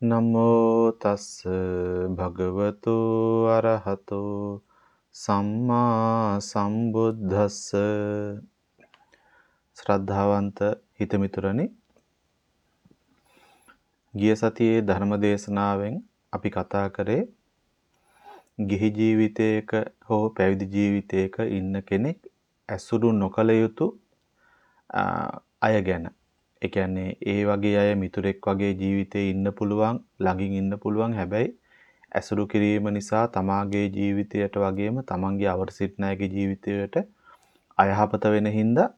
නමෝ තස් භගවතු අරහතෝ සම්මා සම්බුද්දස්ස ශ්‍රද්ධාවන්ත හිතමිතුරනි ගිය සතියේ ධර්ම දේශනාවෙන් අපි කතා කරේ ගිහි ජීවිතයක හෝ පැවිදි ජීවිතයක ඉන්න කෙනෙක් ඇසුරු නොකළ යුතු අය ගැන. ඒ කියන්නේ ඒ වගේ අය මිතුරෙක් වගේ ජීවිතේ ඉන්න පුළුවන් ළඟින් ඉන්න පුළුවන් හැබැයි ඇසුරු කිරීම නිසා තමාගේ ජීවිතයට වගේම තමන්ගේ අවර සිටනායගේ ජීවිතයට අයහපත වෙන හින්දා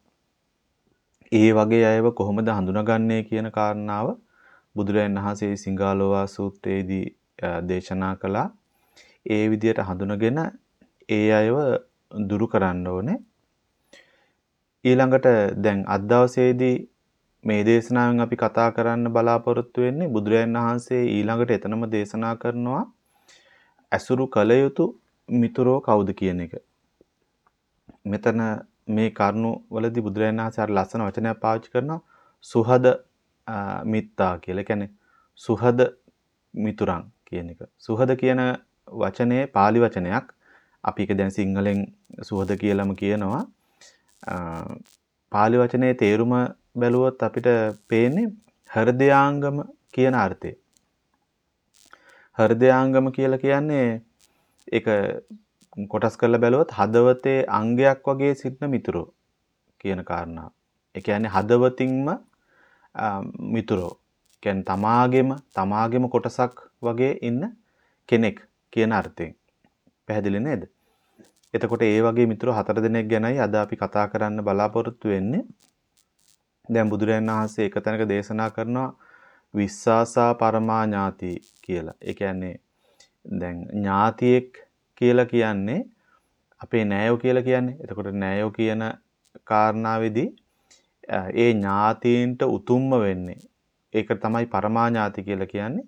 ඒ වගේ අයව කොහොමද හඳුනගන්නේ කියන කාරණාව බුදුරජාණන් වහන්සේ සිංගාලෝවා සූත්‍රයේදී දේශනා කළා. ඒ විදියට හඳුනගෙන ඒ අයව දුරු කරන්න ඕනේ. ඊළඟට දැන් අද දවසේදී මේ දේශනාවෙන් අපි කතා කරන්න බලාපොරොත්තු වෙන්නේ බුදුරජාණන් වහන්සේ ඊළඟට එතනම දේශනා කරනවා ඇසුරු කළ යුතු මිතුරෝ කවුද කියන එක. මෙතන මේ කරුණු වලදී බුදුරජාණන් වහන්සේ අර ලස්සන වචනයක් පාවිච්චි කරනවා සුහද මිත්තා කියලා. කියන්නේ සුහද මිතුරන් කියන එක. සුහද කියන වචනේ pāli වචනයක්. අපි ඒක දැන් සිංහලෙන් සුහද කියලාම කියනවා. pāli වචනේ තේරුම බැලුවොත් අපිට පේන්නේ හෘදයාංගම කියන අර්ථය. හෘදයාංගම කියලා කියන්නේ ඒක කොටස් කරලා බැලුවොත් හදවතේ අංගයක් වගේ සිටින මිතුරෝ කියන කාරණාව. ඒ කියන්නේ හදවතින්ම මිතුරෝ. කියන්නේ තමාගෙම තමාගෙම කොටසක් වගේ ඉන්න කෙනෙක් කියන අර්ථයෙන්. පැහැදිලි නේද? එතකොට ඒ වගේ මිතුරෝ හතර දෙනෙක් ගැනයි අද අපි කතා කරන්න බලාපොරොත්තු වෙන්නේ. දැන් බුදුරජාණන් වහන්සේ එක තැනක දේශනා කරනවා විස්සාසා පරමා ඥාති කියලා. ඒ කියන්නේ දැන් ඥාතියෙක් කියලා කියන්නේ අපේ නෑයෝ කියලා කියන්නේ. එතකොට නෑයෝ කියන කාරණාවේදී ඒ ඥාතීන්ට උතුම්ම වෙන්නේ. ඒක තමයි පරමා ඥාති කියලා කියන්නේ.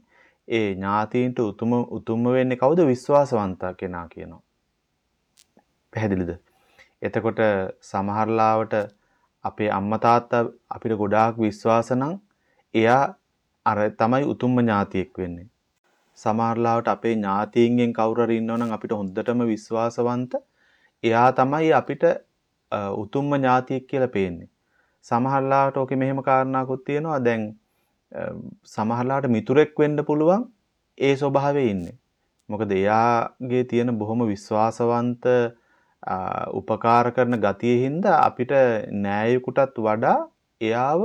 ඒ ඥාතීන්ට උතුම උතුම්ම වෙන්නේ කවුද? විශ්වාසවන්ත කෙනා කියනවා. පැහැදිලිද? එතකොට සමහරලාවට අපේ අම්මා තාත්තා අපිට ගොඩාක් විශ්වාස එයා අර තමයි උතුම්ම ඥාතියෙක් වෙන්නේ. සමහරලාවට අපේ ඥාතීන්ගෙන් කවුරු හරි ඉන්නවනම් අපිට හොඳටම විශ්වාසවන්ත එයා තමයි අපිට උතුම්ම ඥාතියෙක් කියලා පේන්නේ. සමහරලාවට ඕකේ මෙහෙම කාරණාකුත් තියෙනවා. දැන් සමහරලාට මිතුරෙක් වෙන්න පුළුවන් ඒ ස්වභාවයේ ඉන්නේ. මොකද එයාගේ තියෙන බොහොම විශ්වාසවන්ත උපකාර කරන ගතිය හින්දා අපිට නෑයෙකුටත් වඩා එයාව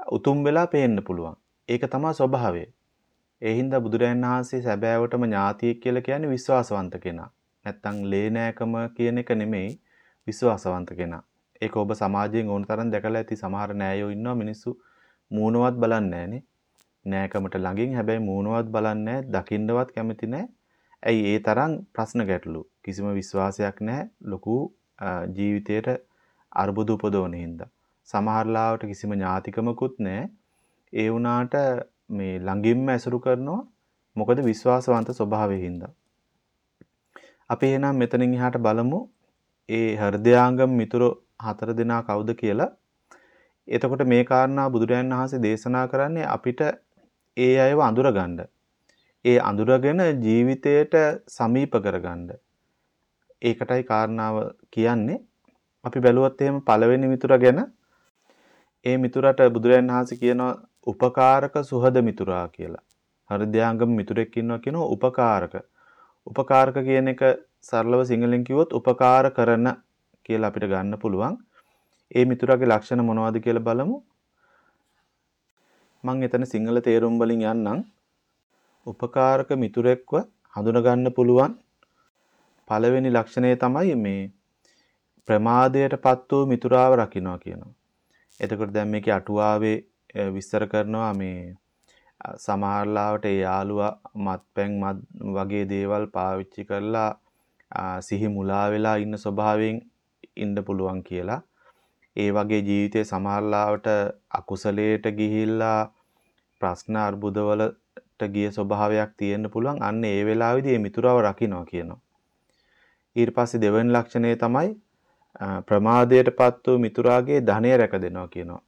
උතුම් වෙලා පේන්න පුළුවන්. ඒක තමයි ස්වභාවය. ඒ හින්දා බුදුරයන් වහන්සේ සැබෑවටම ඥාතියෙක් කියලා කියන්නේ විශ්වාසවන්ත කෙනා. නැත්තම් ලේනෑකම කියන එක නෙමෙයි විශ්වාසවන්ත කෙනා. ඒක ඔබ සමාජයෙන් ඕන තරම් දැකලා ඇති සමහර නෑයෝ ඉන්නවා මිනිස්සු මූණවත් බලන්නේ නෑනේ. නෑකමට ළඟින් හැබැයි මූණවත් බලන්නේ දකින්නවත් කැමති නෑ. ඇයි ඒ තරම් ප්‍රශ්න ගැටලු කිසිම විශ්වාසයක් නැහැ ලොකු ජීවිතයට අර්බුද උපදවන හින්දා. සමහරලාවට කිසිම ඥාතිකමකුත් නැහැ. ඒ වුණාට මේ ළඟින්ම ඇසුරු කරනවා මොකද විශ්වාසවන්ත ස්වභාවයෙන් හින්දා. අපි එහෙනම් මෙතනින් එහාට බලමු ඒ හෘදයාංගම මිතුරු හතර දෙනා කවුද කියලා. එතකොට මේ කාරණා බුදුරජාණන් වහන්සේ දේශනා කරන්නේ අපිට ඒ අයව අඳුරගන්න. ඒ අඳුරගෙන ජීවිතයට සමීප කරගන්න. ඒකටයි කාරණාව කියන්නේ. අපි බැලුවොත් එහෙම පළවෙනි මිතුර ගැන ඒ මිතුරට බුදුරජාණන් වහන්සේ කියනවා උපකාරක සුහද මිතුරා කියලා. හෘදයාංගම මිතුරෙක් ඉන්නවා කියනවා උපකාරක. උපකාරක කියන එක සරලව සිංහලෙන් කිව්වොත් උපකාර කරන කියලා අපිට ගන්න පුළුවන්. ඒ මිතුරාගේ ලක්ෂණ මොනවද කියලා බලමු. මම එතන සිංහල තේරුම් වලින් යන්නම්. උපකාරක මිතුරෙක්ව හඳුනගන්න පුළුවන් පළවෙනි ලක්ෂණය තමයි මේ ප්‍රමාදයටපත් වූ මිතුරාව රකින්නවා කියනවා. එතකොට දැන් මේකේ අටුවාවේ විස්තර කරනවා මේ සමහරලාවට ඒ යාළුවා මත්පැන් වගේ දේවල් පාවිච්චි කරලා සිහි මුලා වෙලා ඉන්න ස්වභාවයෙන් ඉන්න පුළුවන් කියලා. ඒ වගේ ජීවිතේ සමහරලාවට අකුසලයට ගිහිල්ලා ප්‍රශ්න අර්බුදවල ගිය ස්වභාවයක් තියෙන්න පුළුවන්. අන්න ඒ වෙලාවේදී මේ මිතුරව රකින්නවා කියනවා. ඊට පස්සේ දෙවෙනි ලක්ෂණය තමයි ප්‍රමාදයටපත් වූ මිතුරාගේ ධනය රැක දෙනවා කියනවා.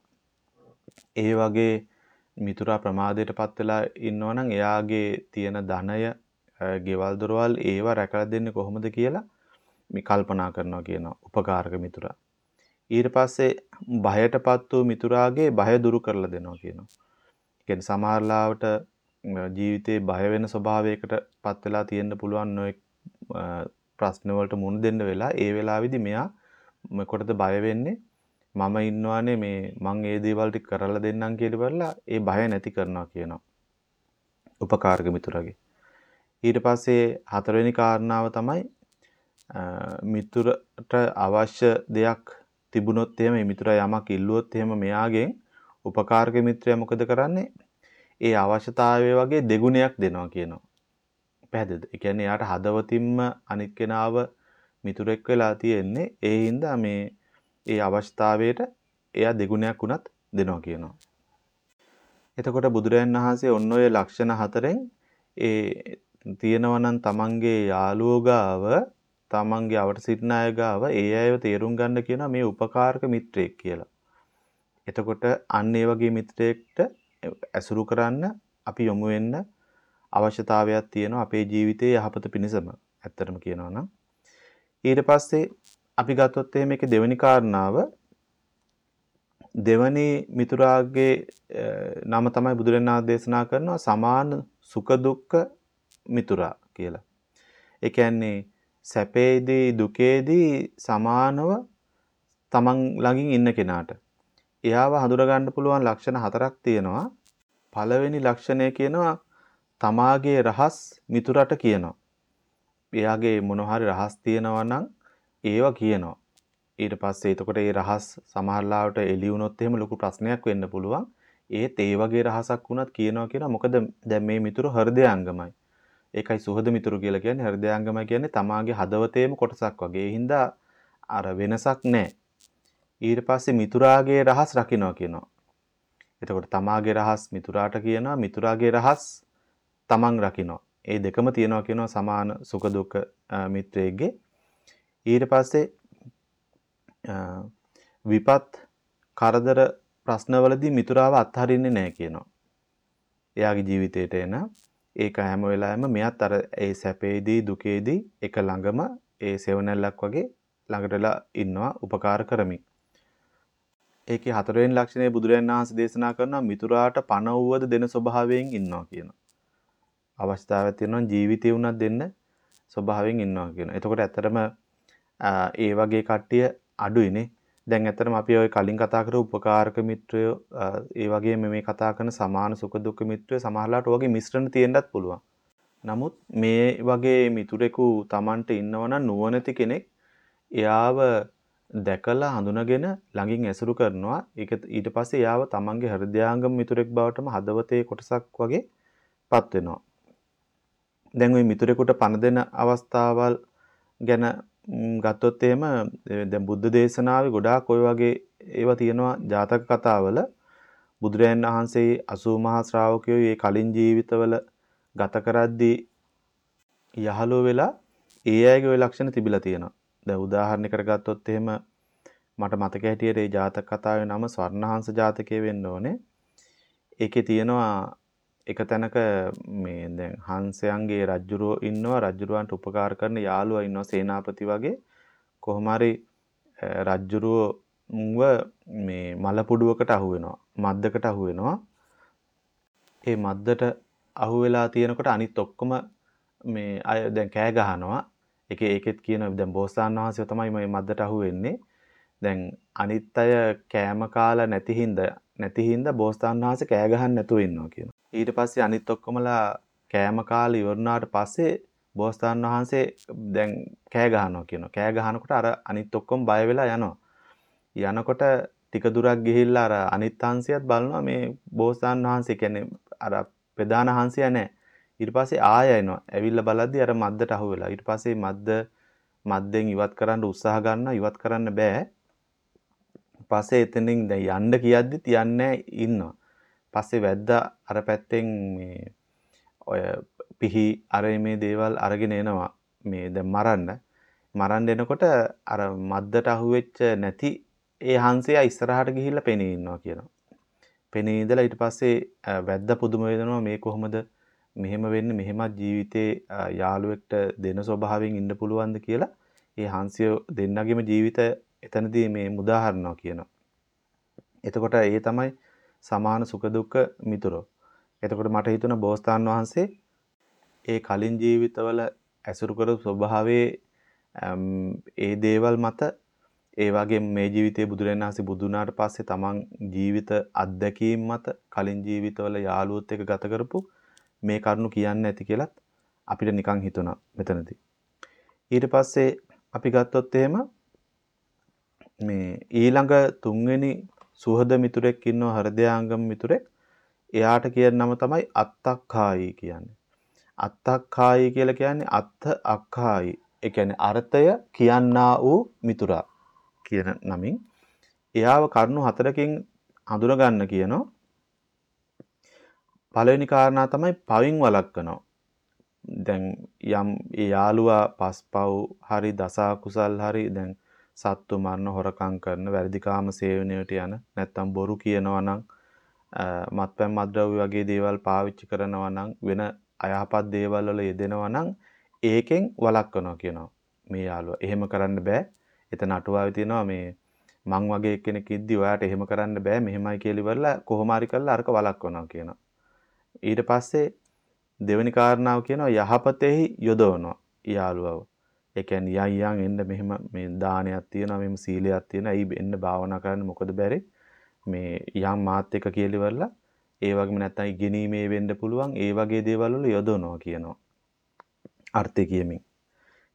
ඒ වගේ මිතුරා ප්‍රමාදයටපත් වෙලා ඉන්නවා නම් එයාගේ තියෙන ධනය, ගෙවල් දොරවල් ඒවා රැකලා දෙන්නේ කොහොමද කියලා මේ කල්පනා කරනවා කියනවා උපකාරක මිතුරා. ඊට පස්සේ බයටපත් වූ මිතුරාගේ බය දුරු කරලා දෙනවා කියනවා. කියන්නේ සමහරලාවට ජීවිතේ බය වෙන ස්වභාවයකට පත් වෙලා තියෙන්න පුළුවන් නොඑක් ප්‍රශ්න වලට මුහුණ දෙන්න වෙලා ඒ වෙලාවේදී මෙයා මොකටද බය වෙන්නේ මම ඉන්නවානේ මේ මං ඒ දේවල් ටික කරලා දෙන්නම් කියලා බලලා ඒ බය නැති කරනවා කියනවා. උපකාරක මිතුරගේ. ඊට පස්සේ හතරවෙනි කාරණාව තමයි මිතුරට අවශ්‍ය දෙයක් තිබුණොත් එහෙම මේ මිතුරා යමක් ඉල්ලුවොත් එහෙම මෙයාගෙන් උපකාරක මිත්‍රයා මොකද කරන්නේ? ඒ අවශ්‍යතාවය වගේ දෙගුණයක් දෙනවා කියනවා. පැහැදිලිද? ඒ කියන්නේ යාට හදවතින්ම අනිත් කෙනාව මිතුරෙක් වෙලා තියෙන්නේ ඒ හින්දා මේ ඒ අවශ්‍යතාවයට එයා දෙගුණයක් උනත් දෙනවා කියනවා. එතකොට බුදුරජාණන් වහන්සේ ඔන්න ඔය ලක්ෂණ හතරෙන් ඒ තියෙනවා නම් තමන්ගේ යාළුවෝ ගාව තමන්ගේ අවට සිටින අය ගාව ඒ අයව තේරුම් ගන්න කියනවා මේ උපකාරක මිත්‍රයෙක් කියලා. එතකොට අන්න ඒ වගේ මිත්‍රයෙක්ට ඇසුරු කරන්න අපි යොමු වෙන්න අවශ්‍යතාවයක් තියෙනවා අපේ ජීවිතයේ යහපත පිණිසම. ඇත්තටම කියනවා නම් ඊට පස්සේ අපි ගත්තොත් එහෙම මේකේ දෙවෙනි කාරණාව දෙවනි මිතුරාගේ නම තමයි බුදුරණාහි දේශනා කරනවා සමාන සුඛ දුක්ඛ මිතුරා කියලා. ඒ කියන්නේ සැපේදී දුකේදී සමානව තමන් ළඟින් ඉන්න කෙනාට. එයාව හඳුනා ගන්න පුළුවන් ලක්ෂණ හතරක් තියෙනවා. පළවෙනි ලක්ෂණය කියනවා තමාගේ රහස් මිතුරට කියනවා. එයාගේ මොන හරි රහස් තියෙනවා නම් ඒවා කියනවා. ඊට පස්සේ එතකොට ඒ රහස් සමහරලාවට එළි වුණොත් එහෙම ලොකු ප්‍රශ්නයක් වෙන්න පුළුවන්. ඒත් ඒ වගේ රහසක් වුණත් කියනවා කියනවා මොකද දැන් මේ මිතුරු හෘදයාංගමයි. ඒකයි සුහද මිතුරු කියලා කියන්නේ හෘදයාංගමයි කියන්නේ තමාගේ හදවතේම කොටසක් වගේ. ඒ හින්දා අර වෙනසක් නැහැ. ඊට පස්සේ මිතුරාගේ රහස් රකින්නවා කියනවා. එතකොට තමාගේ රහස් මිතුරාට කියනවා මිතුරාගේ රහස් තමන් රකින්නවා. ඒ දෙකම තියනවා කියනවා සමාන සුඛ දුක්ඛ මිත්‍රයෙක්ගේ ඊට පස්සේ විපත් කරදර ප්‍රශ්නවලදී මිතුරාව අත්හරින්නේ නැහැ කියනවා. එයාගේ ජීවිතේට එන ඒක හැම වෙලාවෙම මෙයත් අර ඒ සැපේදී දුකේදී එක ළඟම ඒ සෙවණැල්ලක් වගේ ළඟටලා ඉන්නවා උපකාර කරමින්. ඒකේ හතරවෙනි ලක්ෂණය බුදුරජාණන් වහන්සේ දේශනා කරනවා මිතුරාට පණ වූවද දෙන ස්වභාවයෙන් ඉන්නවා කියනවා. අවස්ථාවක් තියෙනවා ජීවිතේ උනත් දෙන්න ස්වභාවයෙන් ඉන්නවා කියනවා. එතකොට ඇත්තටම ඒ වගේ කට්ටිය අඩුයිනේ. දැන් ඇත්තටම අපි ওই කලින් කතා කරපු උපකාරක මිත්‍රයෝ ඒ වගේම මේ කතා කරන සමාන සුඛ දුක්ඛ මිත්‍රයෝ සමහරලාට වගේ මිශ්‍රණ තියෙන්නත් පුළුවන්. නමුත් මේ වගේ මිතුරෙකු Tamanට ඉන්නවනම් නුවණැති කෙනෙක් එයාව දැකලා හඳුනගෙන ළඟින් ඇසුරු කරනවා. ඒක ඊට පස්සේ එයාව Tamanගේ හෘදයාංගම මිතුරෙක් බවටම හදවතේ කොටසක් වගේ පත් වෙනවා. දැන් ওই මිතුරෙකුට පණ දෙන අවස්ථාවල් ගැන ගත්තොත් එහෙම දැන් බුද්ධ දේශනාවේ ගොඩාක් ওই වගේ ඒවා තියෙනවා ජාතක කතාවල බුදුරයන් වහන්සේ 80 මහා ශ්‍රාවකයෝ මේ කලින් ජීවිතවල ගත කරද්දී යහලෝ වෙලා ඒ අයගේ ওই ලක්ෂණ තිබිලා තියෙනවා. දැන් උදාහරණයකට ගත්තොත් එහෙම මට මතක හැටියට මේ ජාතක කතාවේ නම ස්වර්ණහංස ජාතකය වෙන්න ඕනේ. ඒකේ තියෙනවා එක තැනක මේ දැන් හංසයන්ගේ රජ්ජුරුව ඉන්නවා රජ්ජුරුවන්ට උපකාර කරන යාළුවා ඉන්නවා සේනාපති වගේ. කොහොම හරි රජ්ජුරුවව මේ මල පුඩුවකට අහු වෙනවා මද්දකට අහු වෙනවා. ඒ මද්දට අහු වෙලා තියෙනකොට අනිත් ඔක්කොම මේ අය දැන් කෑ ගහනවා. ඒක ඒකෙත් කියන දැන් බෝසතාණන් වහන්සේ තමයි මේ මද්දට අහු වෙන්නේ දැන් අනිත් අය කෑම කාලා නැති හින්දා නැති හින්දා බෝසතාණන් වහන්සේ කෑ ගහන්න නැතුව ඉන්නවා කියනවා ඊට පස්සේ අනිත් ඔක්කොමලා කෑම කාලේ ඉවරනාට පස්සේ බෝසතාණන් වහන්සේ දැන් කෑ ගහනවා කියනවා. කෑ ගහනකොට අර අනිත් ඔක්කොම බය වෙලා යනවා. යනකොට ටික දුරක් ගිහිල්ලා අර අනිත් හංසියත් බලනවා මේ බෝසතාණන් වහන්සේ කියන්නේ අර ප්‍රධාන හංසියා නැහැ. ඊට පස්සේ ආය එනවා. ඇවිල්ලා බලද්දි අර මද්දට අහු වෙලා. ඊට පස්සේ මද්ද මද්දෙන් ඉවත් කරන්න උත්සාහ ගන්නවා. ඉවත් කරන්න බෑ. පස්සේ එතනින් දැන් යන්න කියද්දිත් යන්නේ ඉන්නවා. පස්සේ වැද්දා අර පැත්තෙන් මේ ඔය පිහි අර මේ දේවල් අරගෙන එනවා මේ දැන් මරන්න මරන්න එනකොට අර මද්දට අහුවෙච්ච නැති ඒ හංසයා ඉස්සරහට ගිහිල්ලා පෙනී ඉන්නවා කියනවා. පෙනී ඉඳලා ඊට පස්සේ වැද්දා පුදුම වෙනවා මේ කොහොමද මෙහෙම වෙන්නේ මෙහෙමත් ජීවිතේ යාළුවෙක්ට දෙන ස්වභාවයෙන් ඉන්න පුළුවන්ද කියලා ඒ හංසිය දෙන්නගෙම ජීවිත එතනදී මේ මුදාහරනවා කියනවා. එතකොට ඒ තමයි සමාන සුඛ දුක්ඛ මිතුරෝ. එතකොට මට හිතුණා බෝසතාන් වහන්සේ ඒ කලින් ජීවිතවල ඇසුරු කරපු ස්වභාවයේ ඒ දේවල් මත ඒ වගේ මේ ජීවිතයේ බුදුරජාණන් වහන්සේ බුදු වුණාට පස්සේ තමන් ජීවිත අත්දැකීම් මත කලින් ජීවිතවල යාළුවොත් එක්ක ගත කරපු මේ කරුණු කියන්න ඇති කියලත් අපිට නිකන් හිතුණා මෙතනදී. ඊට පස්සේ අපි ගත්තොත් එහෙම මේ ඊළඟ තුන්වෙනි සුහද මිතුරෙක් ඉන්නවා හෘදයාංගම මිතුරෙක්. එයාට කියන නම තමයි අත්තක්ඛායි කියන්නේ. අත්තක්ඛායි කියලා කියන්නේ අත්ථ අක්ඛායි. ඒ කියන්නේ අර්ථය කියන්නා වූ මිතුරා. කියන නමින් එයාව කරුණු හතරකින් හඳුන ගන්න කියනවා. පළවෙනි කාරණා තමයි පවින් වළක්වනවා. දැන් යම් ඒ යාළුවා පස්පව් හරි දසා කුසල් හරි දැන් සත්තු මරණ හොරකම් කරන වැරදිකාම සේවනයට යන නැත්තම් බොරු කියනවා නම් මත්පැන් මත්ද්‍රව්‍ය වගේ දේවල් පාවිච්චි කරනවා නම් වෙන අයහපත් දේවල් වල යෙදෙනවා නම් ඒකෙන් වළක්වනවා කියනවා මේ යාළුවා. එහෙම කරන්න බෑ. එතන අටුවාවේ තියෙනවා මේ මං වගේ කෙනෙක් ඉද්දි ඔයාට එහෙම කරන්න බෑ මෙහෙමයි කියලා ඉවරලා කොහොම හරි කරලා අරක වළක්වනවා කියනවා. ඊට පස්සේ දෙවෙනි කාරණාව කියනවා යහපතෙහි යොදවනවා යාළුවව. ඒ කියන්නේ යන් යන් එන්න මෙහෙම මේ දානයක් තියෙනවා මෙහෙම සීලයක් තියෙනවා. ඇයි එන්න භාවනා කරන්න මොකද බැරි? මේ යම් මාත් එක කියලා ඉවරලා ඒ වගේම නැත්තම් ඉගෙනීමේ වෙන්න පුළුවන් ඒ වගේ දේවල් වල යොදවනවා කියනවා. අර්ථය කියමින්.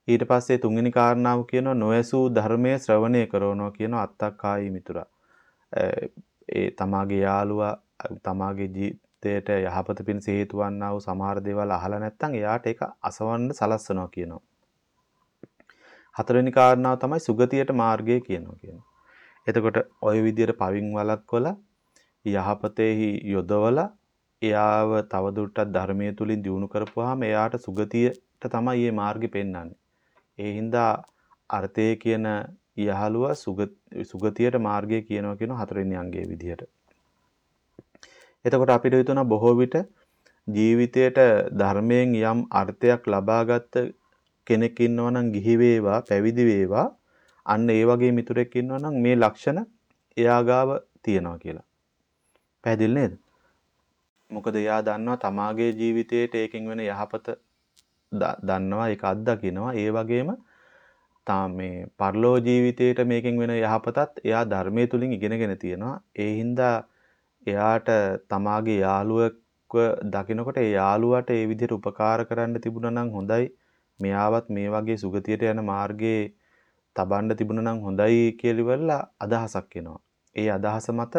ඊට පස්සේ තුන්වෙනි කාරණාව කියනවා නොයසූ ධර්මයේ ශ්‍රවණය කරනවා කියන අත්තක්කායි මිතුරා. ඒ තමාගේ යාළුවා තමාගේ ජීවිතයට යහපත පිණිස හේතු වන්නා වූ සමහර දේවල් අහලා නැත්නම් එයාට ඒක අසවන්න සලස්සනවා කියනවා. හතරවෙනි කාරණාව තමයි සුගතියට මාර්ගය කියනවා කියනවා. එතකොට ওই විදිහට පවින් වලක්වලා යහපතේහි යොදවලා එයාව තවදුරටත් ධර්මයේ තුලින් දියුණු කරපුවාම එයාට සුගතියට තමයි මේ මාර්ගෙ පෙන්වන්නේ. ඒ හින්දා අර්ථය කියන යහළුවා සුගතියට මාර්ගය කියනවා කියන හතරවෙනි අංගයේ විදිහට. එතකොට අපිට හිතුණා බොහෝ විට ජීවිතයට ධර්මයෙන් යම් අර්ථයක් ලබාගත් කෙනෙක් ඉන්නවා නම් ගිහි වේවා පැවිදි වේවා අන්න ඒ වගේ මිතුරෙක් ඉන්නවා නම් මේ ලක්ෂණ එයා ගාව තියෙනවා කියලා. පැහැදිලි නේද? මොකද එයා දන්නවා තමාගේ ජීවිතයේට ඒකෙන් වෙන යහපත දන්නවා ඒක අත්දකිනවා ඒ වගේම තාම මේ පරලෝ ජීවිතේට මේකෙන් වෙන යහපතත් එයා ධර්මයේ තුලින් ඉගෙනගෙන තියෙනවා ඒ හින්දා එයාට තමාගේ යාළුවෙක්ව දකිනකොට ඒ යාළුවාට ඒ විදිහට උපකාර කරන්න තිබුණා නම් හොඳයි. මෙයාවත් මේ වගේ සුගතියට යන මාර්ගයේ තබන්න තිබුණා නම් හොඳයි කියලා අදහසක් එනවා. ඒ අදහස මත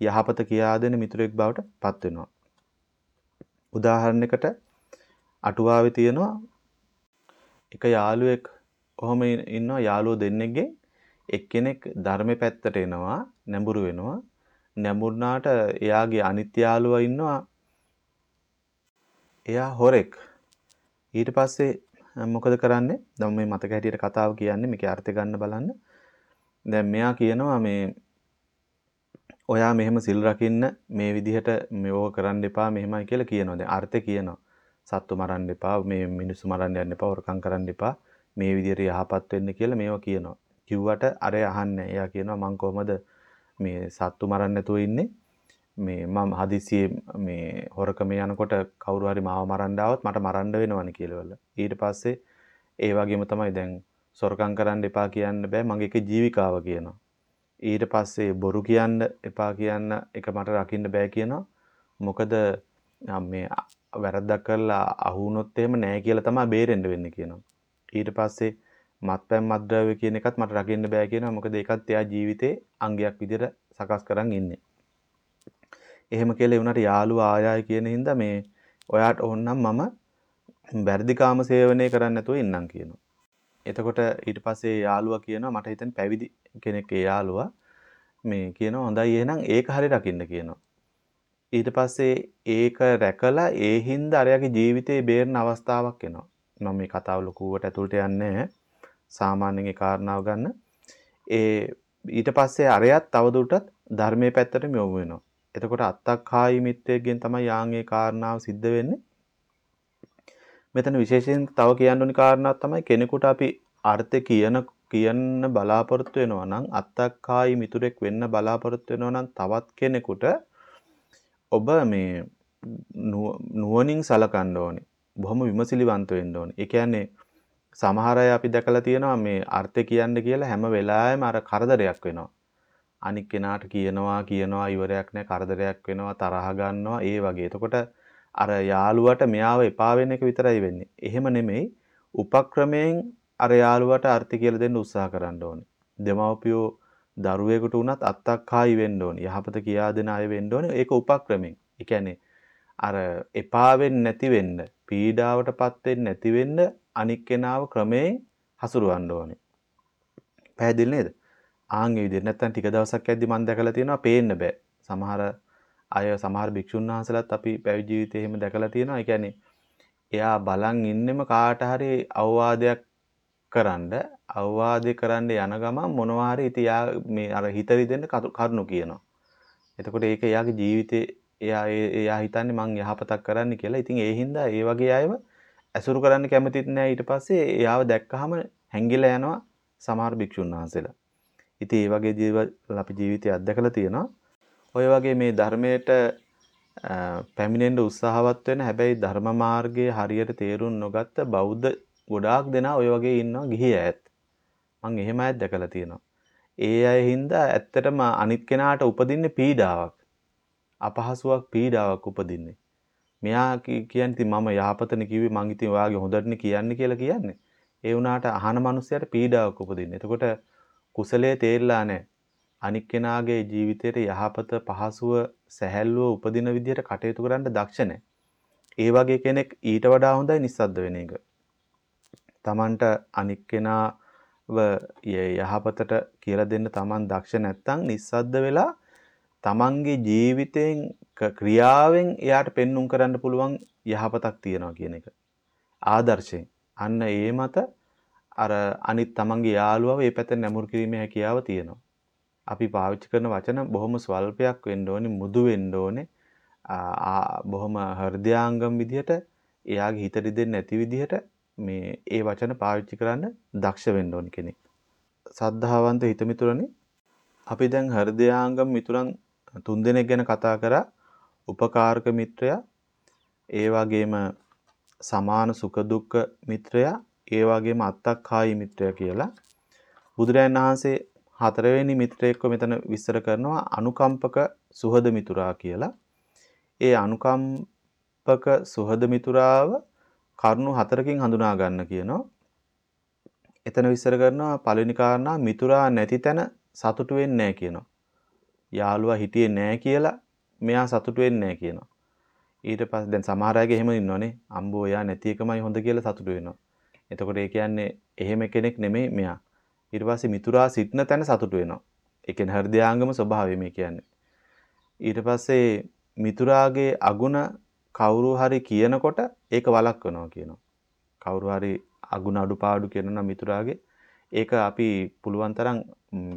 යහපත කියා දෙන මිතුරෙක් බවට පත් වෙනවා. උදාහරණයකට අටුවාවේ තියෙනවා එක යාළුවෙක් කොහොම ඉන්නවා. යාළුවෝ දෙන්නෙක්ගෙන් එක්කෙනෙක් ධර්මේ පැත්තට එනවා නැඹුරු වෙනවා. නැඹුරුනාට එයාගේ අනිත් යාළුවා ඉන්නවා. එයා හොරෙක්. ඊට පස්සේ මොකද කරන්නේ? දැන් මේ මතක හැටියට කතාව කියන්නේ මේකේ අර්ථය ගන්න බලන්න. දැන් මෙයා කියනවා මේ ඔයා මෙහෙම සිල් රකින්න මේ විදිහට මේව කරන්න එපා මෙහෙමයි කියලා කියනවා. දැන් අර්ථය කියනවා. සත්තු මරන්න එපා මේ මිනිස්සු මරන්න යන්න එපා වරකම් කරන්න එපා මේ විදිහට යහපත් වෙන්න කියලා මේවා කියනවා. කිව්වට අර අහන්නේ. එයා කියනවා මං කොහමද මේ සත්තු මරන්න නැතුව ඉන්නේ? මේ මම හදිසියේ මේ හොරකම යනකොට කවුරු හරි මාව මරන්න ආවොත් මට මරන්න වෙනවනේ කියලා. ඊට පස්සේ ඒ වගේම තමයි දැන් සොරකම් කරන්න එපා කියන්න බෑ මගේ එක ජීවිකාව කියනවා. ඊට පස්සේ බොරු කියන්න එපා කියන්න එක මට රකින්න බෑ කියනවා. මොකද මේ වැරද්දක් කරලා අහු වුණොත් එහෙම නෑ කියලා තමයි බේරෙන්න වෙන්නේ කියනවා. ඊට පස්සේ මත්පැන් මත්ද්‍රව්‍ය කියන එකත් මට රකින්න බෑ කියනවා. මොකද ඒකත් එයා ජීවිතේ අංගයක් විදිහට සකස් කරන් ඉන්නේ. එහෙම කියලා වුණාට යාළුවා ආයයි කියන හින්දා මේ ඔයාට ඕනනම් මම බැරදිකාම සේවනය කරන්න නැතුව ඉන්නම් කියනවා. එතකොට ඊට පස්සේ යාළුවා කියනවා මට හිතෙන් පැවිදි කෙනෙක් ඒ යාළුවා මේ කියනවා හොඳයි එහෙනම් ඒක හරිය රකින්න කියනවා. ඊට පස්සේ ඒක රැකලා ඒ හින්දා අරයාගේ ජීවිතේ බේරන අවස්ථාවක් එනවා. මම මේ කතාව ලොකුවට ඇතුළට යන්නේ සාමාන්‍යයෙන් ඒ කාරණාව ගන්න. ඒ ඊට පස්සේ අරයත් තවදුරටත් ධර්මයේ පැත්තට යොමු වෙනවා. එතකොට අත්තක්ඛායි මිත්‍රයෙක්ගෙන් තමයි යාන් ඒ කාරණාව සිද්ධ වෙන්නේ. මෙතන විශේෂයෙන් තව කියන්න ඕනි කාරණාවක් තමයි කෙනෙකුට අපි අර්ථය කියන කියන්න බලාපොරොත්තු වෙනවා නම් අත්තක්ඛායි මිතුරෙක් වෙන්න බලාපොරොත්තු වෙනවා නම් තවත් කෙනෙකුට ඔබ මේ නුවණින් සලකන්න ඕනේ. බොහොම විමසිලිවන්ත වෙන්න ඕනේ. ඒ කියන්නේ සමහර අය අපි දැකලා තියෙනවා මේ අර්ථය කියන්න කියලා හැම වෙලාවෙම අර කරදරයක් වෙනවා. අනික් කෙනාට කියනවා කියනවා ඉවරයක් නැහැ කරදරයක් වෙනවා තරහ ගන්නවා ඒ වගේ. එතකොට අර යාළුවට මෙයාව එපා වෙන එක විතරයි වෙන්නේ. එහෙම නෙමෙයි උපක්‍රමයෙන් අර යාළුවට අර්ථය කියලා දෙන්න උත්සාහ කරන්න ඕනේ. දෙමව්පියෝ දරුවෙකුට උනත් අත්තක්කායි වෙන්න ඕනේ. යහපත කියා දෙන අය වෙන්න ඕනේ. ඒක උපක්‍රමයෙන්. ඒ කියන්නේ අර එපා නැති වෙන්න, පීඩාවටපත් වෙන්නේ නැති වෙන්න අනික් කෙනාව ක්‍රමයෙන් හසුරවන්න ඕනේ. පැහැදිලි නේද? ආන් ඒ විදිහට නැත්තම් ටික දවසක් යද්දි මම දැකලා තියෙනවා පේන්න බෑ. සමහර අය සමහර භික්ෂුන් වහන්සේලාත් අපි පැවිදි ජීවිතේ එහෙම දැකලා තියෙනවා. ඒ කියන්නේ එයා බලන් ඉන්නෙම කාට හරි අවවාදයක් කරන්න අවවාදේ කරන්න යන ගමන් මොනවා හරි ඉතින් යා මේ අර හිත රිදෙන්න කරුණු කියනවා. එතකොට ඒක එයාගේ ජීවිතේ එයා එයා හිතන්නේ මං යහපතක් කරන්න කියලා. ඉතින් ඒ හින්දා ඒ වගේ අයව ඇසුරු කරන්න කැමතිත් නෑ ඊට පස්සේ එයාව දැක්කහම හැංගිලා යනවා සමහර භික්ෂුන් වහන්සේලා. ඉතින් ඒ වගේ ජීවල් අපි ජීවිතය අත්දැකලා තියෙනවා. ඔය වගේ මේ ධර්මයට පැමිණෙන්න උත්සාහවත් වෙන හැබැයි ධර්ම මාර්ගයේ හරියට තේරුම් නොගත්ත බෞද්ධ ගොඩාක් දෙනා ඔය වගේ ඉන්නවා ගිහි අයත්. මං එහෙම අයත් දැකලා තියෙනවා. ඒ අය හින්දා ඇත්තටම අනිත් කෙනාට උපදින්නේ පීඩාවක්. අපහසුාවක් පීඩාවක් උපදින්නේ. මෙයා කියන්නේ ඉතින් මම යහපතනේ කිව්වේ මං ඉතින් ඔයාගේ හොඳටනේ කියන්නේ කියලා කියන්නේ. ඒ වුණාට අහන මිනිස්සයාට පීඩාවක් උපදින්නේ. එතකොට කුසලයේ තේරලා නැහැ. අනික් කෙනාගේ ජීවිතේට යහපත පහසුව සැහැල්ලුව උපදින විදිහට කටයුතු කරන්න දක්ෂ නැහැ. ඒ වගේ කෙනෙක් ඊට වඩා හොඳයි නිස්සද්ද වෙන එක. Tamanට අනික් කෙනාව යහපතට කියලා දෙන්න Taman දක්ෂ නැත්නම් නිස්සද්ද වෙලා තමන්ගේ ජීවිතයෙන් ක්‍රියාවෙන් එයාට පෙන්눔 කරන්න පුළුවන් යහපතක් තියනවා කියන එක. ආදර්ශයෙන්. අන්න ඒ මත අර අනිත් තමන්ගේ යාළුවව ඒ පැත්තෙන් නැමුරු කිරීමේ හැකියාව තියෙනවා. අපි පාවිච්චි කරන වචන බොහොම ස්වල්පයක් වෙන්න ඕනේ, මුදු වෙන්න ඕනේ. බොහොම හෘදයාංගම් විදිහට එයාගේ හිත රිදෙන්නේ නැති විදිහට මේ ඒ වචන පාවිච්චි කරන්න දක්ෂ වෙන්න ඕන කෙනෙක්. සද්ධාවන්ත හිතමිතුරනි අපි දැන් හෘදයාංගම් මිතුරන් තුන්දෙනෙක් ගැන කතා කරා උපකාරක මිත්‍රයා ඒ වගේම සමාන සුඛ දුක්ඛ මිත්‍රයා ඒ වගේම අත්තක්ඛායි මිත්‍රයා කියලා බුදුරයන් වහන්සේ හතරවෙනි මිත්‍රයෙක්ව මෙතන විස්තර කරනවා අනුකම්පක සුහද මිතුරා කියලා. ඒ අනුකම්පක සුහද මිතුරාව කරුණු හතරකින් හඳුනා ගන්න කියනවා. එතන විස්තර කරනවා පළවෙනි කාරණා මිතුරා නැති තැන සතුටු වෙන්නේ නැහැ කියනවා. යාළුවා හිටියේ නැහැ කියලා මෙයා සතුටු වෙන්නේ නැහැ කියනවා. ඊට පස්සේ දැන් සමහර අයගේ එහෙම ඉන්නවනේ. අම්බෝ එයා නැති එකමයි හොඳ කියලා සතුටු වෙනවා. එතකොට ඒ කියන්නේ එහෙම කෙනෙක් නෙමෙයි මෙයා. ඊට පස්සේ මිතුරා සිටන තැන සතුටු වෙනවා. ඒ කියන්නේ හෘදයාංගම ස්වභාවය මේ කියන්නේ. ඊට පස්සේ මිතුරාගේ අගුණ කවුරු හරි කියනකොට ඒක වළක්වනවා කියනවා. කවුරු හරි අගුණ අඩුපාඩු කියනවා මිතුරාගේ ඒක අපි පුළුවන් තරම්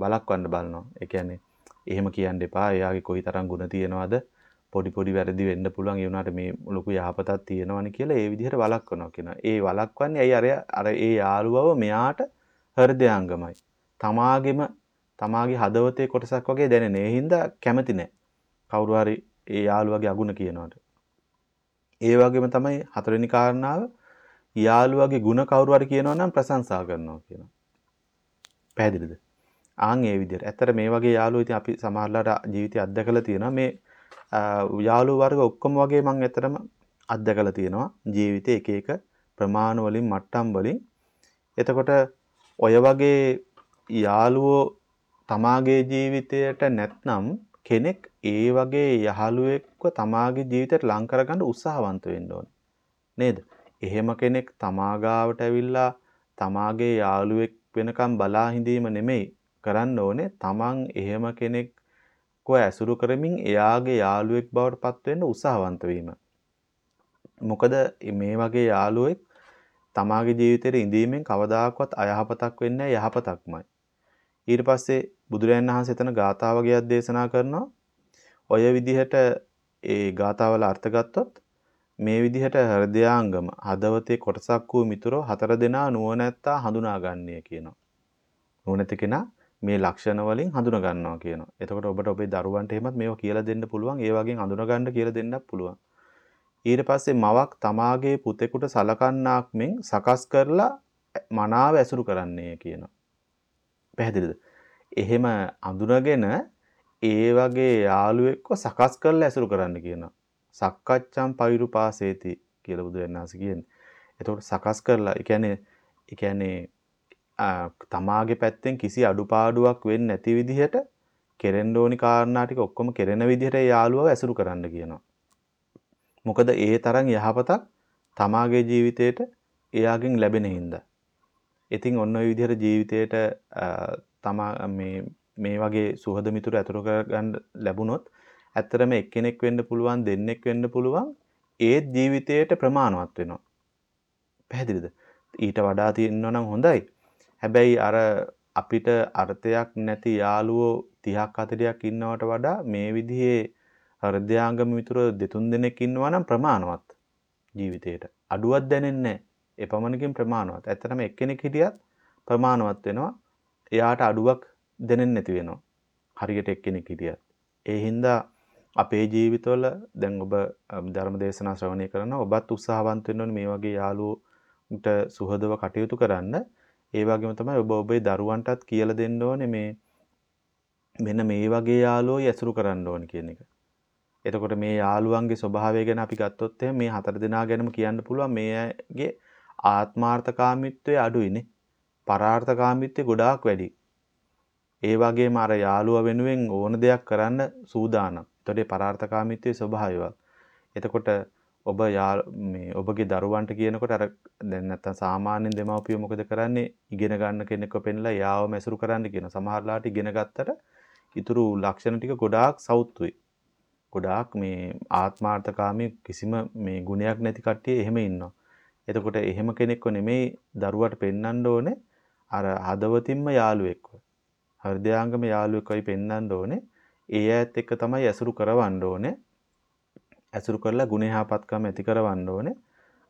වළක්වන්න බලනවා. ඒ කියන්නේ එහෙම කියන්න එපා. එයාගේ කොයිතරම් ಗುಣ තියෙනවද? පොඩි පොඩි වැරදි වෙන්න පුළුවන්. ඒ වුණාට මේ ලොකු යහපතක් තියෙනවනේ කියලා ඒ විදිහට වළක්වනවා කියනවා. ඒ වළක්වන්නේ ඇයි අර අර ඒ යාළුවව මෙයාට හෘදයාංගමයි. තමාගෙම තමාගේ හදවතේ කොටසක් වගේ දැනෙන. ඒ හින්දා කැමති නැහැ. කවුරු හරි ඒ යාළුවගේ අගුණ කියනවට. ඒ වගේම තමයි හතරවෙනි කාරණාව යාළුවගේ ಗುಣ කවුරු හරි කියනවා නම් ප්‍රශංසා කරනවා කියනවා. පැහැදිලිද? ආන් ඒ විදිහට. ඇත්තට මේ වගේ යාළුවෝ ඉතින් අපි සමහරලාට ජීවිතය අත්දැකලා තියෙනවා. මේ යාළුවෝ වර්ග ඔක්කොම වගේ මම ඇත්තටම අත්දැකලා තියෙනවා. ජීවිතේ එක එක ප්‍රමාණ වලින් මට්ටම් වලින්. එතකොට ඔය වගේ යාළුවෝ තමාගේ ජීවිතයට නැත්නම් කෙනෙක් ඒ වගේ යහළුවෙක්ව තමාගේ ජීවිතයට ලං කරගන්න උත්සාහවන්ත වෙන්න ඕනේ. නේද? එහෙම කෙනෙක් තමාගාවට ඇවිල්ලා තමාගේ යාළුවෙක් වෙනකම් බලා හිඳීම නෙමෙයි කරන්න ඕනේ තමන් එහෙම කෙනෙක්ව ඇසුරු කරමින් එයාගේ යාළුවෙක් බවට පත් වෙන්න උත්සාහවන්ත වීම. මොකද මේ වගේ යාළුවෙක් තමාගේ ජීවිතේට ඉඳීමෙන් කවදාකවත් අයහපතක් වෙන්නේ යහපතක්මයි. ඊට පස්සේ බුදුරයන් වහන්සේ එතන ගාථා වගේක් දේශනා කරනවා. ඔය විදිහට ඒ ගාතාවල අර්ථ ගත්තොත් මේ විදිහට හෘදයාංගම හදවතේ කොටසක් වූ මිතුරෝ හතර දෙනා නුවණැත්තා හඳුනාගන්නේ කියනවා. නුවණැති කෙනා මේ ලක්ෂණ වලින් හඳුනා ගන්නවා කියනවා. එතකොට ඔබට ඔබේ දරුවන්ට එහෙමත් මේවා කියලා දෙන්න පුළුවන්. ඒ වගේ හඳුනා ගන්න කියලා දෙන්නත් පුළුවන්. ඊට පස්සේ මවක් තමාගේ පුතෙකුට සලකන්නාක් මෙන් සකස් කරලා මනාව ඇසුරු කරන්නේ කියනවා. පැහැදිලිද? එහෙම අඳුනගෙන ඒ වගේ යාළුවෙක්ව සකස් කරලා ඇසුරු කරන්න කියනවා. සක්කච්ඡම් පෛරුපාසේති කියලා බුදුරජාණන් වහන්සේ කියන්නේ. එතකොට සකස් කරලා, ඒ කියන්නේ ඒ කියන්නේ තමාගේ පැත්තෙන් කිසි අඩුපාඩුවක් වෙන්නේ නැති විදිහට කෙරෙන්න ඕනි කාරණා ටික ඔක්කොම කෙරෙන විදිහට යාළුවව ඇසුරු කරන්න කියනවා. මොකද ඒ තරම් යහපතක් තමාගේ ජීවිතේට එයාගෙන් ලැබෙන හින්දා. ඉතින් ඔන්න ඔය විදිහට ජීවිතේට තමා මේ මේ වගේ සුහද මිතුරු ඇතුළු කරගන්න ලැබුණොත් ඇත්තටම එක්කෙනෙක් වෙන්න පුළුවන් දෙන්නෙක් වෙන්න පුළුවන් ඒත් ජීවිතයට ප්‍රමාණවත් වෙනවා. පැහැදිලිද? ඊට වඩා තියෙනවා නම් හොඳයි. හැබැයි අර අපිට අර්ථයක් නැති යාළුවෝ 30ක් 40ක් ඉන්නවට වඩා මේ විදිහේ හෘදයාංගම මිතුරු දෙතුන් දෙනෙක් ඉන්නවා නම් ප්‍රමාණවත් ජීවිතේට. අඩුවක් දැනෙන්නේ නැහැ. ඒ පමණකින් ප්‍රමාණවත්. ඇත්තටම එක්කෙනෙක් හිටියත් ප්‍රමාණවත් වෙනවා. එයාට අඩුවක් දැනෙන්නේ නැති වෙනවා. හරියට එක්කෙනෙක් හිටියත්. ඒ හින්දා අපේ ජීවිතවල දැන් ඔබ ධර්ම දේශනා ශ්‍රවණය කරනවා ඔබත් උත්සාහවන්ත වෙන්න ඕනේ මේ වගේ යාළුවන්ට සුහදව කටයුතු කරන්න. ඒ වගේම තමයි ඔබ ඔබේ දරුවන්ටත් කියලා දෙන්න ඕනේ මේ මෙන්න මේ වගේ යාළුවෝ ඇසුරු කරන්න ඕනේ කියන එක. එතකොට මේ යාළුවන්ගේ ස්වභාවය ගැන අපි ගත්තොත් එහෙනම් මේ හතර දෙනා ගැනම කියන්න පුළුවන් මේගේ ආත්මාර්ථකාමීත්වය අඩුයිනේ. පරාර්ථකාමීත්වය ගොඩාක් වැඩි. ඒ වගේම අර යාළුවා වෙනුවෙන් ඕන දෙයක් කරන්න සූදානම්. එතකොට පරාර්ථකාමීත්වයේ ස්වභාවයවත්. එතකොට ඔබ මේ ඔබගේ දරුවන්ට කියනකොට අර දැන් නැත්තම් සාමාන්‍යයෙන් දෙමව්පියෝ මොකද කරන්නේ ඉගෙන ගන්න කෙනෙක්ව පෙන්ලා යාව මැසුරු කරන්න කියන සමහරලාට ඉගෙන ගත්තට ඉතුරු ලක්ෂණ ටික ගොඩාක් සෞතුයි. ගොඩාක් මේ ආත්මාර්ථකාමී කිසිම මේ ගුණයක් නැති කට්ටිය එහෙම ඉන්නවා. එතකොට එහෙම කෙනෙක්ව නෙමෙයි දරුවට පෙන්වන්න ඕනේ අර හදවතින්ම යාළුවෙක්ව. හෘදයාංගම යාළුවෙක්වයි පෙන්වන්න ඕනේ. ඒ ඈත් එක්ක තමයි ඇසුරු කරවන්න ඕනේ. ඇසුරු කරලා ගුණහාපත්කම ඇති කරවන්න ඕනේ.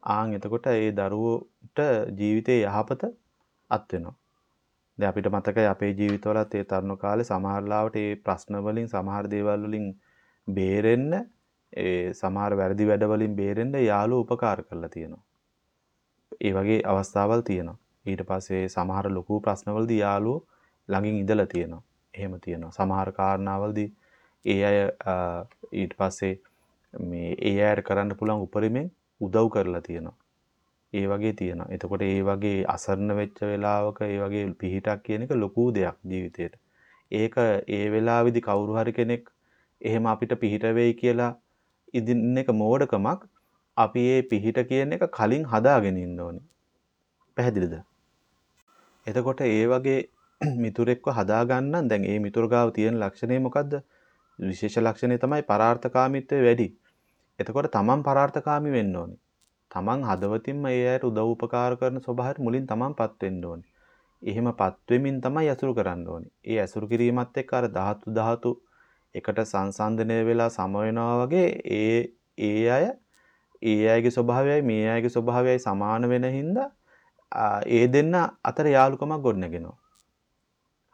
ආන් එතකොට ඒ දරුවෝට ජීවිතේ යහපත අත් වෙනවා. දැන් අපිට මතකයි අපේ ජීවිතවලත් ඒ තරුණ කාලේ සමහර ලාවට ඒ ප්‍රශ්න වලින් සමහර දේවල් වලින් බේරෙන්න ඒ සමහර වැරදි වැඩ වලින් බේරෙන්න යාළුවෝ උපකාර කරලා තියෙනවා. ඒ වගේ අවස්ථාවල් තියෙනවා. ඊට පස්සේ සමහර ලොකු ප්‍රශ්නවලදී යාළුවෝ ළඟින් ඉඳලා තියෙනවා. එහෙම තියෙනවා. සමහර කාරණාවලදී ඒ අය ඊට පස්සේ මේ ඒ අයට කරන්න පුළුවන් උපරිමෙන් උදව් කරලා තියෙනවා. ඒ වගේ තියෙනවා. එතකොට ඒ වගේ අසරණ වෙච්ච වෙලාවක ඒ වගේ පිහිටක් කියන එක ලොකු දෙයක් ජීවිතේට. ඒක ඒ වෙලාවේදී කවුරු හරි කෙනෙක් එහෙම අපිට පිහිට වෙයි කියලා ඉදින්න එක මෝඩකමක්. අපි මේ පිහිට කියන එක කලින් හදාගෙන ඉන්න ඕනේ. පැහැදිලිද? එතකොට ඒ වගේ මිතුරෙක්ව හදාගන්න දැන් ඒ මිතුරු ගාව තියෙන ලක්ෂණය මොකද්ද? විශේෂ ලක්ෂණය තමයි පරාර්ථකාමීත්වය වැඩි. එතකොට තමන් පරාර්ථකාමී වෙන්න ඕනේ. තමන් හදවතින්ම ඒ අයට උදව් උපකාර කරන ස්වභාවයට මුලින් තමන්පත් වෙන්න ඕනේ. එහෙමපත් වෙමින් තමයි ඇසුරු කරන්න ඕනේ. ඒ ඇසුරු කිරීමත් එක්ක අර ධාතු ධාතු එකට සංසන්දනය වෙලා සම වෙනවා වගේ ඒ ඒ අය ඒ අයගේ ස්වභාවයයි මේ අයගේ ස්වභාවයයි සමාන වෙන හින්දා ඒ දෙන්න අතර යාළුකමක් ගොඩනගෙනවා.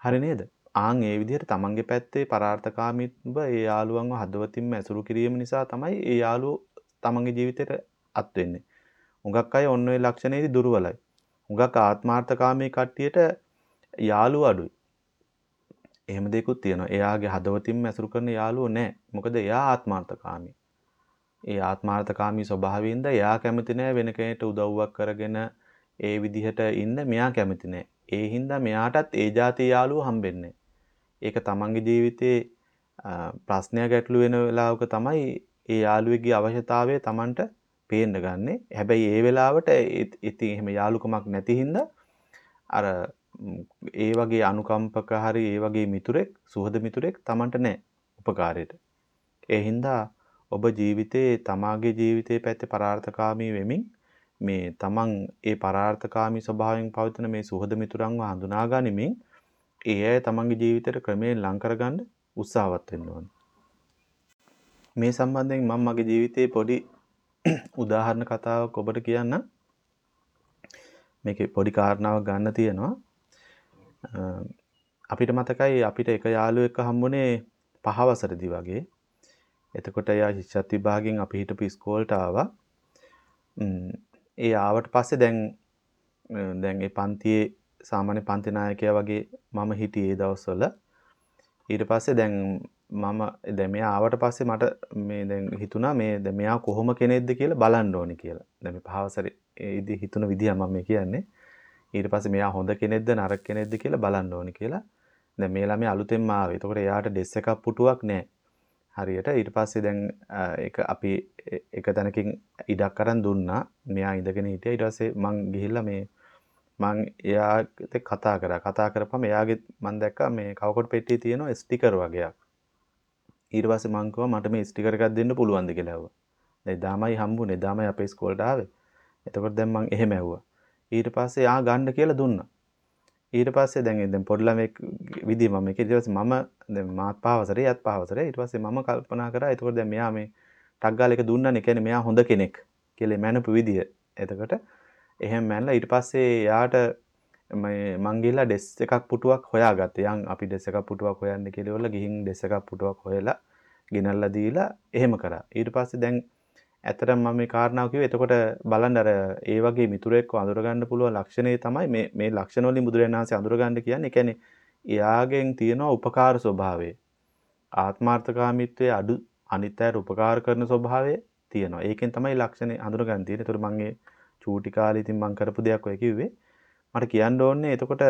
හරි නේද? ආන් ඒ විදිහට තමන්ගේ පැත්තේ පරාර්ථකාමීත්ව ඒ යාළුවන්ව හදවතින්ම ඇසුරු කිරීම නිසා තමයි ඒ යාළුවෝ තමන්ගේ ජීවිතේට අත් වෙන්නේ. හුඟක් අය ඔන්න ඔය ලක්ෂණේදී දුර්වලයි. හුඟක් ආත්මාර්ථකාමී කට්ටියට යාළුවෝ අඩුයි. එහෙම දෙයක්ත් තියෙනවා. එයාගේ හදවතින්ම ඇසුරු කරන යාළුවෝ නැහැ. මොකද එයා ආත්මාර්ථකාමී. ඒ ආත්මාර්ථකාමී ස්වභාවයෙන්ද එයා කැමති නැහැ වෙන කෙනෙකුට උදව්වක් කරගෙන ඒ විදිහට ඉන්න මෙයා කැමති නැහැ. ඒ හින්දා මෙයාටත් ඒ જાති යාළුවෝ හම්බෙන්නේ. ඒක තමන්ගේ ජීවිතේ ප්‍රශ්නයක් ගැටලු වෙන වෙලාවක තමයි ඒ යාළුවෙක්ගේ අවශ්‍යතාවය තමන්ට පේන්න ගන්නෙ. හැබැයි ඒ වෙලාවට ඉතින් එහෙම යාළුකමක් නැති හින්දා අර ඒ වගේ අනුකම්පක හරි ඒ වගේ මිතුරෙක් සුහද මිතුරෙක් තමන්ට නැහැ උපකාරයට. ඒ හින්දා ඔබ ජීවිතේ තමාගේ ජීවිතේ පැත්තේ පරාර්ථකාමී වෙමින් මේ තමන් ඒ පරාර්ථකාමී ස්වභාවයෙන් පවතින මේ සුහද මිතුරන්ව හඳුනා ගනිමින් ඒ අය තමන්ගේ ජීවිතයට ක්‍රමයෙන් ලං කරගන්න උත්සාහවත් වෙන්න ඕනේ. මේ සම්බන්ධයෙන් මම මගේ ජීවිතයේ පොඩි උදාහරණ කතාවක් ඔබට කියන්න. මේකේ පොඩි කාරණාවක් ගන්න තියෙනවා. අපිට මතකයි අපිට එක යාළුවෙක් හම්බුනේ පහ වසරදී වගේ. එතකොට එයා ශිෂ්‍යත් විභාගයෙන් අපි හිටපු ඉස්කෝලට ආවා. ඒ ආවට පස්සේ දැන් දැන් ඒ පන්තියේ සාමාන්‍ය පන්ති නායකයා වගේ මම හිටියේ ඒ දවස්වල. ඊට පස්සේ දැන් මම දැන් මෙයා ආවට පස්සේ මට මේ දැන් හිතුණා මේ දැන් මෙයා කොහොම කෙනෙක්ද කියලා බලන්න ඕනි කියලා. දැන් මේ පහවසරේ ඉදි හිතුන විදිහ මම මේ කියන්නේ. ඊට පස්සේ මෙයා හොඳ කෙනෙක්ද නරක කෙනෙක්ද කියලා බලන්න ඕනි කියලා. දැන් මේ ළමයා අලුතෙන්ම ආවේ. එතකොට එයාට ඩෙස් එකක් පුටුවක් නැහැ. හරියට ඊට පස්සේ දැන් ඒක අපි එක තැනකින් ඉඩක් අරන් දුන්නා. මෙයා ඉඳගෙන හිටියා. ඊට පස්සේ මං ගිහිල්ලා මේ මං එයාට කතා කරා. කතා කරපම එයාගේ මං දැක්කා මේ කවකොට් පෙට්ටියේ තියෙන ස්ටිකර් වගේක්. ඊට පස්සේ මං කිව්වා මට මේ ස්ටිකර් එකක් දෙන්න පුළුවන්ද කියලා ඇහුවා. දැන් එදාමයි හම්බුනේ. එදාමයි අපේ ඉස්කෝලේට ආවේ. එතකොට දැන් මං එහෙම ඇහුවා. ඊට පස්සේ ආ ගන්න කියලා දුන්නා. ඊට පස්සේ දැන් දැන් පොඩි ළමෙක් විදිහ මම මේක ඊට පස්සේ මම දැන් මාත් පහවසරේ යත් පහවසරේ ඊට පස්සේ මම කල්පනා කරා එතකොට දැන් මෙයා මේ ටක් ගාලා එක දුන්නානේ කියන්නේ මෙයා හොඳ කෙනෙක් කියලා මැනපු විදිය. එතකොට එහෙම මැනලා ඊට පස්සේ යාට මේ මං ගිහලා ඩෙස් එකක් පුටුවක් හොයාගත්තා. යන් අපි ඩෙස් එකක් පුටුවක් හොයන්න කියලා වල ගිහින් ඩෙස් එකක් පුටුවක් හොයලා ගෙනල්ලා දීලා එහෙම කරා. ඊට පස්සේ දැන් ඇත්තටම මම මේ කාරණාව කිව්වේ එතකොට බලන්න අර ඒ වගේ මිතුරෙක්ව අඳුරගන්න පුළුවන් ලක්ෂණේ තමයි මේ මේ ලක්ෂණ වලින් බුදුරජාණන් වහන්සේ අඳුරගන්න කියන්නේ. ඒ කියන්නේ එයාගෙන් තියෙන උපකාර ස්වභාවය. ආත්මార్థකාමීත්වයේ අඩු අනිත් අයට උපකාර කරන ස්වභාවය තියෙනවා. ඒකෙන් තමයි ලක්ෂණේ අඳුරගන්න තියෙන්නේ. ඒතර මම මේ චූටි කාලේ ඉතින් මම කරපු දෙයක් ඔය කිව්වේ. මට කියන්න ඕනේ එතකොට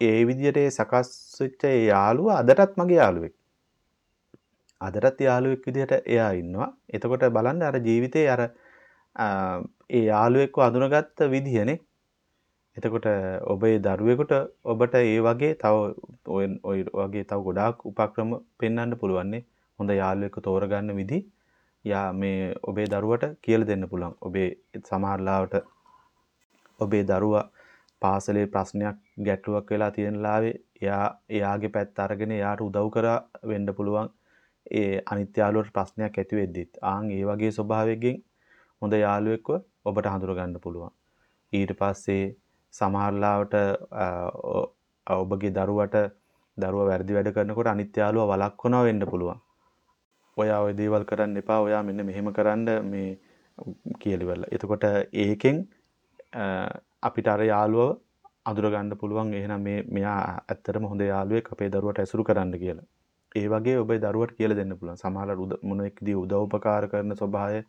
ඒ විදිහට සකස් වෙච්ච ඒ යාළුවා අදටත් මගේ යාළුවෙක්. අදටත් යාළුවෙක් විදිහට එයා ඉන්නවා. එතකොට බලන්න අර ජීවිතේ අර ඒ යාළුවෙක්ව අඳුනගත්ත විදිහනේ. එතකොට ඔබේ දරුවෙකුට ඔබට ඒ වගේ තව ඔය වගේ තව ගොඩාක් උපක්‍රම පෙන්වන්න පුළුවන්නේ. හොඳ යාළුවෙක්ව තෝරගන්න විදි යා මේ ඔබේ දරුවට කියලා දෙන්න පුළුවන්. ඔබේ සමහරලාවට ඔබේ දරුවා පාසලේ ප්‍රශ්නයක් ගැටලුවක් වෙලා තියෙන ලාවේ එයා එයාගේ පැත්ත අරගෙන එයාට උදව් කරා වෙන්න පුළුවන්. ඒ අනිත් යාළුවට ප්‍රශ්නයක් ඇති වෙද්දිත් ආන් ඒ වගේ ස්වභාවයකින් හොඳ යාළුවෙක්ව ඔබට හඳුර ගන්න පුළුවන්. ඊට පස්සේ සමහරලාවට ඔබගේ දරුවට දරුවා වැරදි වැඩ කරනකොට අනිත් යාළුවා වළක්වනවා වෙන්න පුළුවන්. ඔයා ওই දේවල් කරන්න එපා. ඔයා මෙන්න මෙහෙම කරන්න මේ කියලිවල. එතකොට ඒකෙන් අපිට අර යාළුවව අඳුර ගන්න පුළුවන් එහෙනම් මේ මෙයා ඇත්තටම හොඳ යාළුවෙක් අපේ දරුවට ඇසුරු කරන්න කියලා. ඒ වගේ ඔබේ දරුවට කියලා දෙන්න පුළුවන්. සමහරවල් මොනෙක්දී උදව් උපකාර කරන ස්වභාවය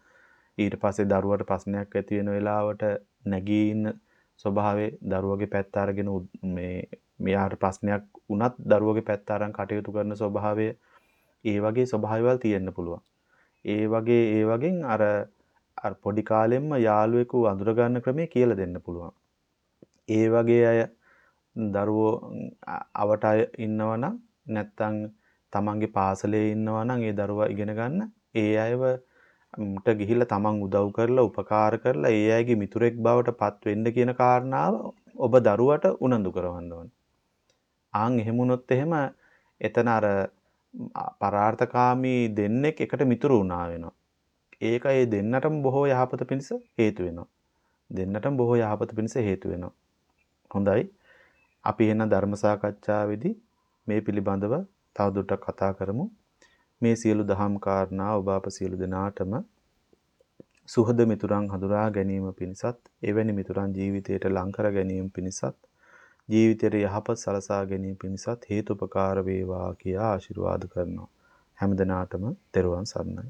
ඊට පස්සේ දරුවට ප්‍රශ්නයක් ඇති වෙන වෙලාවට නැගී ඉන්න ස්වභාවයේ දරුවගේ පැත්ත අරගෙන මේ මෙයාට ප්‍රශ්නයක් වුණත් දරුවගේ පැත්ත අරන් කටයුතු කරන ස්වභාවය ඒ වගේ ස්වභාවයවල් තියෙන්න පුළුවන්. ඒ වගේ ඒ වගේ අර අර පොඩි කාලෙම්ම යාළුවෙකු අඳුර ගන්න ක්‍රමය කියලා දෙන්න පුළුවන්. ඒ වගේ අය දරුවෝ අවට අය ඉන්නවනම් නැත්තම් තමන්ගේ පාසලේ ඉන්නවා නම් ඒ දරුවා ඉගෙන ගන්න ඒ අයව ට ගිහිල්ලා තමන් උදව් කරලා උපකාර කරලා ඒ අයගේ මිතුරෙක් බවට පත් වෙන්න කියන කාරණාව ඔබ දරුවට උනන්දු කරවන්න ඕනේ. ආන් එහෙම වුණොත් එහෙම එතන අර පරාර්ථකාමී දෙන්නෙක් එකට මිතුරු වුණා වෙනවා. ඒක ඒ දෙන්නටම බොහෝ යහපත පිණිස හේතු වෙනවා. දෙන්නටම බොහෝ යහපත පිණිස හේතු වෙනවා. හොඳයි. අපි එන ධර්ම සාකච්ඡාවේදී මේ පිළිබඳව තවදුරටත් කතා කරමු. මේ සියලු දහම් කාරණා ඔබ අප සියලු දෙනාටම සුහද මිතුරන් හඳුනා ගැනීම පිණිසත් එවැනි මිතුරන් ජීවිතයට ලං කර ගැනීම පිණිසත් ජීවිතයට යහපත් සලසා ගැනීම පිණිසත් හේතුපකාර වේවා කියා ආශිර්වාද කරනවා. හැමදෙනාටම තෙරුවන් සරණයි.